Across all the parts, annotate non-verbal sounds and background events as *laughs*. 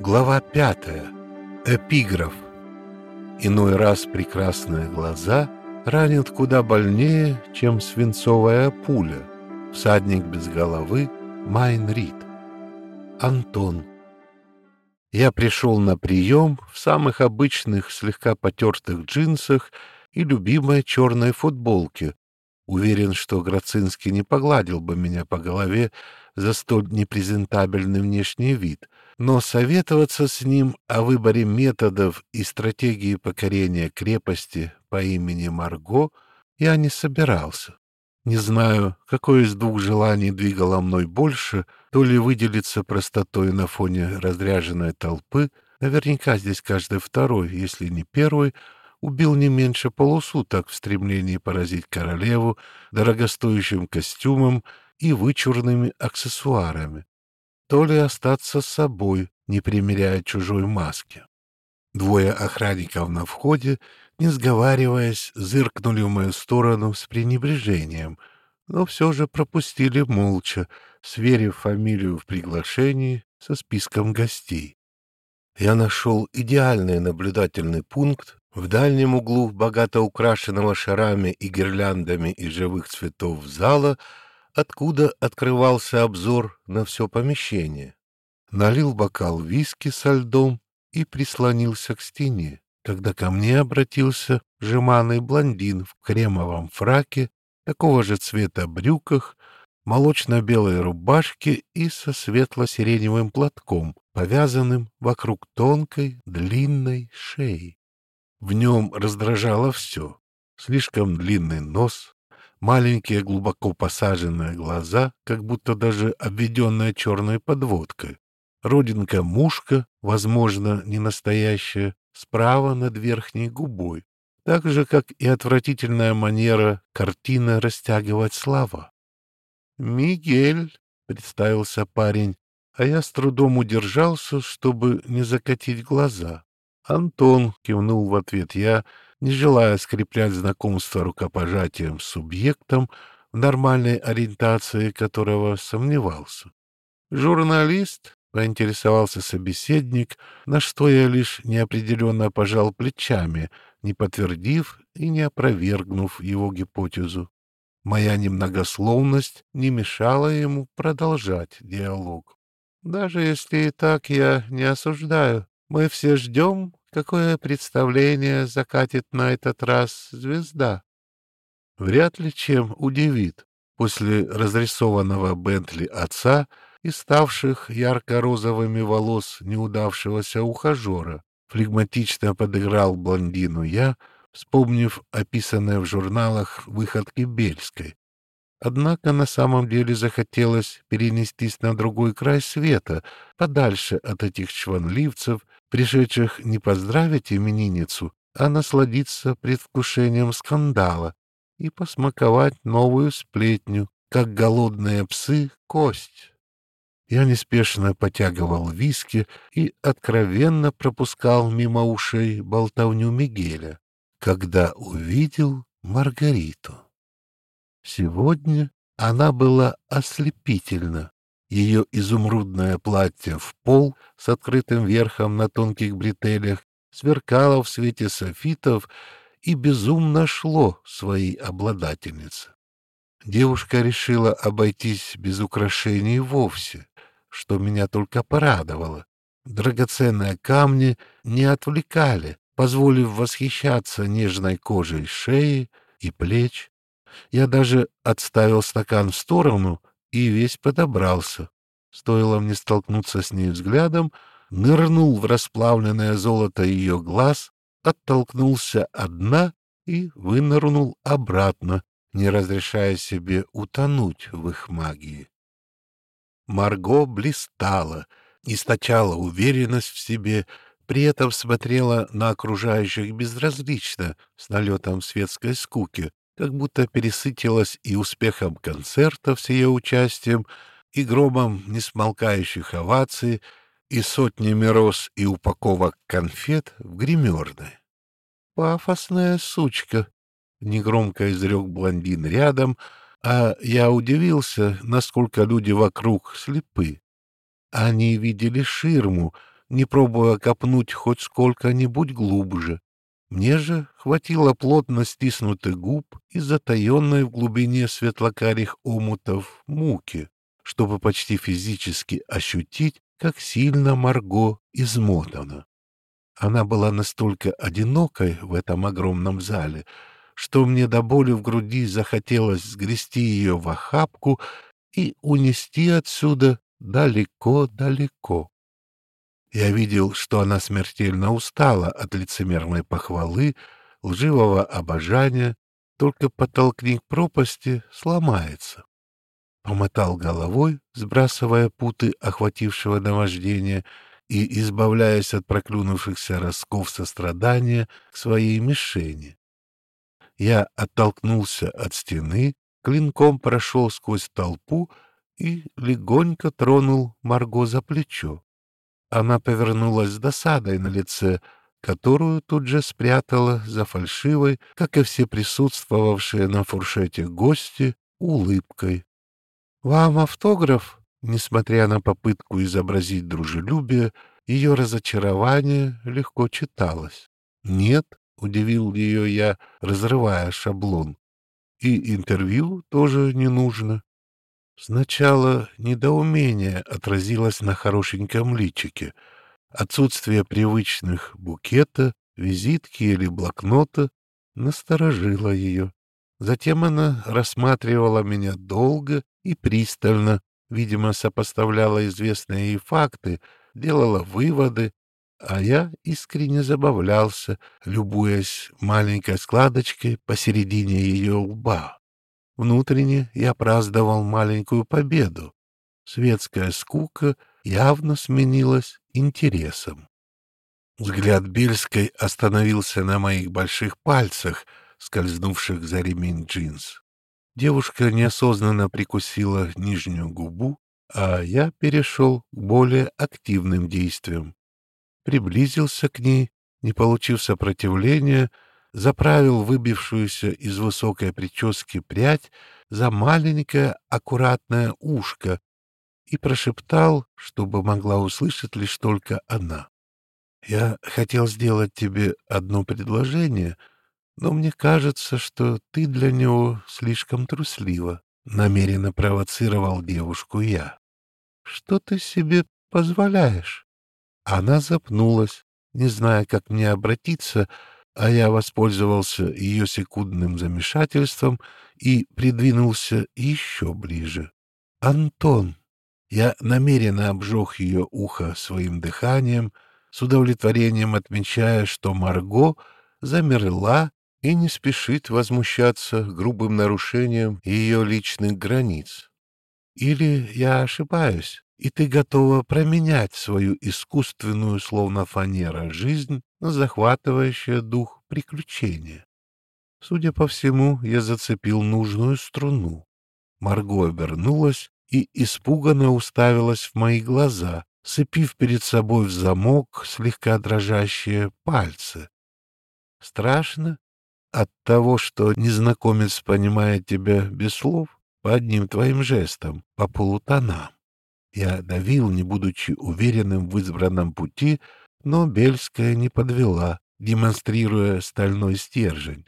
Глава пятая. Эпиграф. Иной раз прекрасные глаза ранят куда больнее, чем свинцовая пуля. Всадник без головы Майн Рид. Антон. Я пришел на прием в самых обычных, слегка потертых джинсах и любимой черной футболке. Уверен, что Грацинский не погладил бы меня по голове за столь непрезентабельный внешний вид, но советоваться с ним о выборе методов и стратегии покорения крепости по имени Марго я не собирался. Не знаю, какое из двух желаний двигало мной больше, то ли выделиться простотой на фоне разряженной толпы, наверняка здесь каждый второй, если не первый, убил не меньше полусуток в стремлении поразить королеву дорогостоящим костюмом и вычурными аксессуарами, то ли остаться с собой, не примеряя чужой маски. Двое охранников на входе, не сговариваясь, зыркнули в мою сторону с пренебрежением, но все же пропустили молча, сверив фамилию в приглашении со списком гостей. Я нашел идеальный наблюдательный пункт в дальнем углу богато украшенного шарами и гирляндами из живых цветов зала, откуда открывался обзор на все помещение. Налил бокал виски со льдом и прислонился к стене, когда ко мне обратился жеманный блондин в кремовом фраке, такого же цвета брюках, молочно-белой рубашке и со светло-сиреневым платком, повязанным вокруг тонкой длинной шеи. В нем раздражало все. Слишком длинный нос, маленькие глубоко посаженные глаза, как будто даже обведенная черной подводкой, родинка-мушка, возможно, не настоящая, справа над верхней губой, так же, как и отвратительная манера картины растягивать слова. «Мигель», — представился парень, а я с трудом удержался, чтобы не закатить глаза. «Антон», — кивнул в ответ я, не желая скреплять знакомство рукопожатием с субъектом, в нормальной ориентации которого сомневался. «Журналист?» — поинтересовался собеседник, на что я лишь неопределенно пожал плечами, не подтвердив и не опровергнув его гипотезу. Моя немногословность не мешала ему продолжать диалог. «Даже если и так, я не осуждаю. Мы все ждем, какое представление закатит на этот раз звезда. Вряд ли чем удивит. После разрисованного Бентли отца — и ставших ярко-розовыми волос неудавшегося ухажера. Флегматично подыграл блондину я, вспомнив описанное в журналах выходки Бельской. Однако на самом деле захотелось перенестись на другой край света, подальше от этих чванливцев, пришедших не поздравить именинницу, а насладиться предвкушением скандала и посмаковать новую сплетню, как голодные псы кость. Я неспешно потягивал виски и откровенно пропускал мимо ушей болтовню Мигеля, когда увидел Маргариту. Сегодня она была ослепительна. Ее изумрудное платье в пол с открытым верхом на тонких бретелях сверкало в свете софитов и безумно шло своей обладательнице. Девушка решила обойтись без украшений вовсе, что меня только порадовало. Драгоценные камни не отвлекали, позволив восхищаться нежной кожей шеи и плеч. Я даже отставил стакан в сторону и весь подобрался. Стоило мне столкнуться с ней взглядом, нырнул в расплавленное золото ее глаз, оттолкнулся от дна и вынырнул обратно, не разрешая себе утонуть в их магии. Марго блистала, источала уверенность в себе, при этом смотрела на окружающих безразлично, с налетом светской скуки, как будто пересытилась и успехом концертов с ее участием, и громом несмолкающих оваций, и сотнями роз и упаковок конфет в гримерной. «Пафосная сучка!» — негромко изрек блондин рядом — а я удивился, насколько люди вокруг слепы. Они видели ширму, не пробуя копнуть хоть сколько-нибудь глубже. Мне же хватило плотно стиснутых губ и затаенной в глубине светлокарих омутов муки, чтобы почти физически ощутить, как сильно Марго измотана. Она была настолько одинокой в этом огромном зале, что мне до боли в груди захотелось сгрести ее в охапку и унести отсюда далеко-далеко. Я видел, что она смертельно устала от лицемерной похвалы, лживого обожания, только подтолкни к пропасти сломается. Помотал головой, сбрасывая путы охватившего наваждения и избавляясь от проклюнувшихся росков сострадания к своей мишени. Я оттолкнулся от стены, клинком прошел сквозь толпу и легонько тронул Марго за плечо. Она повернулась с досадой на лице, которую тут же спрятала за фальшивой, как и все присутствовавшие на фуршете гости, улыбкой. «Вам автограф?» Несмотря на попытку изобразить дружелюбие, ее разочарование легко читалось. «Нет», — удивил ее я, разрывая шаблон. «И интервью тоже не нужно». Сначала недоумение отразилось на хорошеньком личике. Отсутствие привычных букета, визитки или блокнота насторожило ее. Затем она рассматривала меня долго и пристально, видимо, сопоставляла известные ей факты, делала выводы, а я искренне забавлялся, любуясь маленькой складочкой посередине ее лба. Внутренне я праздновал маленькую победу. Светская скука явно сменилась интересом. Взгляд Бельской остановился на моих больших пальцах, скользнувших за ремень джинс. Девушка неосознанно прикусила нижнюю губу, а я перешел к более активным действиям. Приблизился к ней, не получив сопротивления, заправил выбившуюся из высокой прически прядь за маленькое аккуратное ушко и прошептал, чтобы могла услышать лишь только она. «Я хотел сделать тебе одно предложение, но мне кажется, что ты для него слишком труслива», — намеренно провоцировал девушку я. «Что ты себе позволяешь?» Она запнулась, не зная, как мне обратиться, — а я воспользовался ее секундным замешательством и придвинулся еще ближе. «Антон!» Я намеренно обжег ее ухо своим дыханием, с удовлетворением отмечая, что Марго замерла и не спешит возмущаться грубым нарушением ее личных границ. Или я ошибаюсь, и ты готова променять свою искусственную, словно фанера, жизнь на захватывающее дух приключения. Судя по всему, я зацепил нужную струну. Марго обернулась и испуганно уставилась в мои глаза, сцепив перед собой в замок слегка дрожащие пальцы. Страшно от того, что незнакомец понимает тебя без слов по одним твоим жестам, по полутонам. Я давил, не будучи уверенным в избранном пути, но Бельская не подвела, демонстрируя стальной стержень.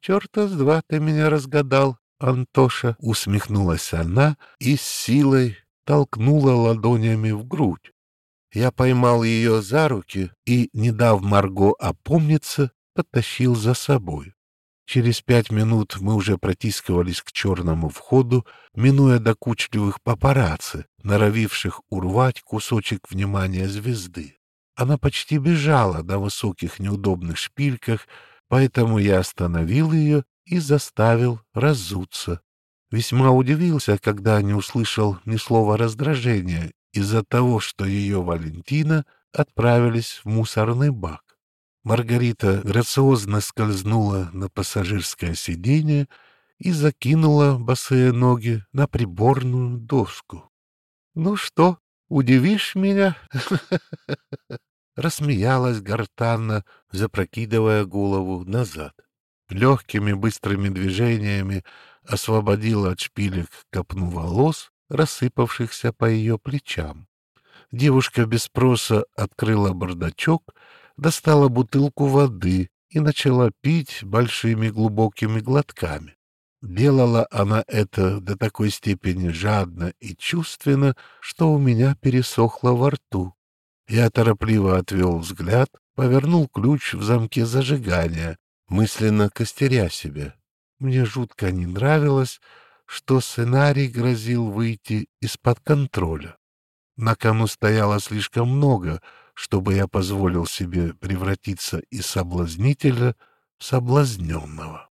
«Черта с два ты меня разгадал, Антоша!» — усмехнулась она и с силой толкнула ладонями в грудь. Я поймал ее за руки и, не дав Марго опомниться, потащил за собой. Через пять минут мы уже протискивались к черному входу, минуя докучливых папарацци, норовивших урвать кусочек внимания звезды. Она почти бежала на высоких неудобных шпильках, поэтому я остановил ее и заставил разуться. Весьма удивился, когда не услышал ни слова раздражения из-за того, что ее Валентина отправились в мусорный бак. Маргарита грациозно скользнула на пассажирское сиденье и закинула босые ноги на приборную доску. — Ну что, удивишь меня? *laughs* Рассмеялась гортанно, запрокидывая голову назад. Легкими быстрыми движениями освободила от шпилек копну волос, рассыпавшихся по ее плечам. Девушка без спроса открыла бардачок, достала бутылку воды и начала пить большими глубокими глотками. Делала она это до такой степени жадно и чувственно, что у меня пересохло во рту. Я торопливо отвел взгляд, повернул ключ в замке зажигания, мысленно костеря себя. Мне жутко не нравилось, что сценарий грозил выйти из-под контроля. На кону стояло слишком много, чтобы я позволил себе превратиться из соблазнителя в соблазненного.